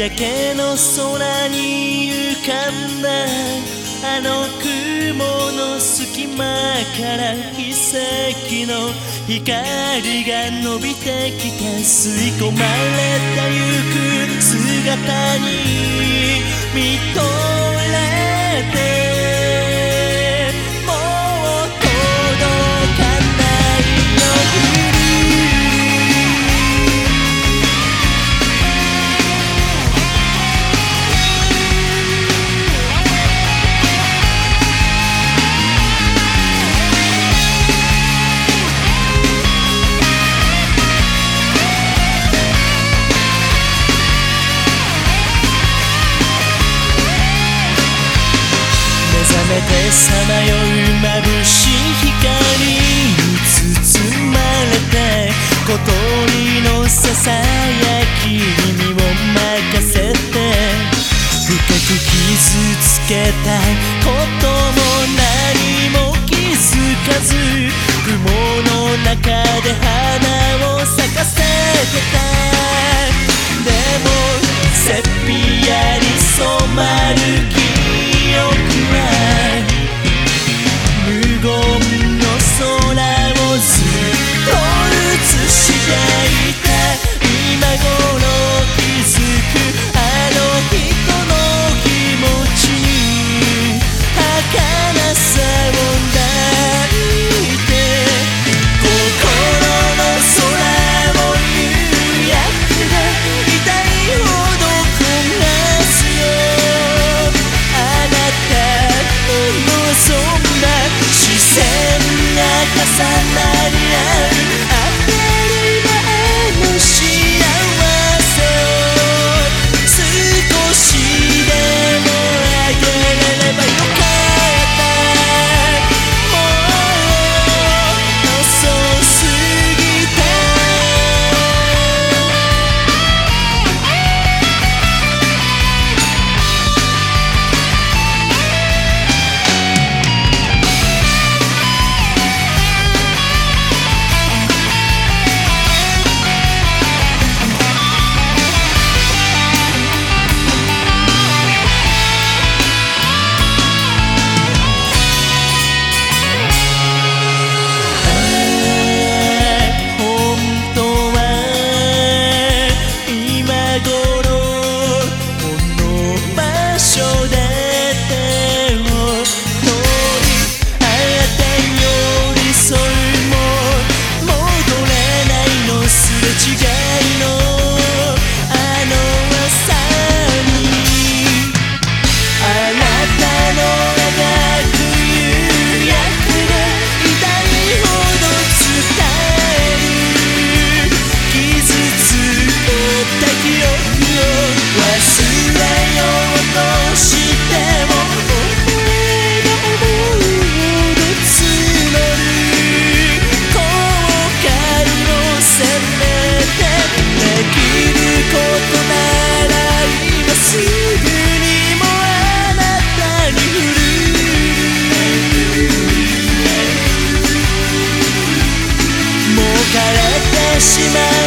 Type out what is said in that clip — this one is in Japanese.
焼けの空に浮かんだ。あの雲の隙間から奇跡の光が伸びてきて吸い込まれてゆく姿に見とれてめてさまよう眩しい光に包まれて小鳥のささやきに身を任せて。深く傷つけた重なり esse mês.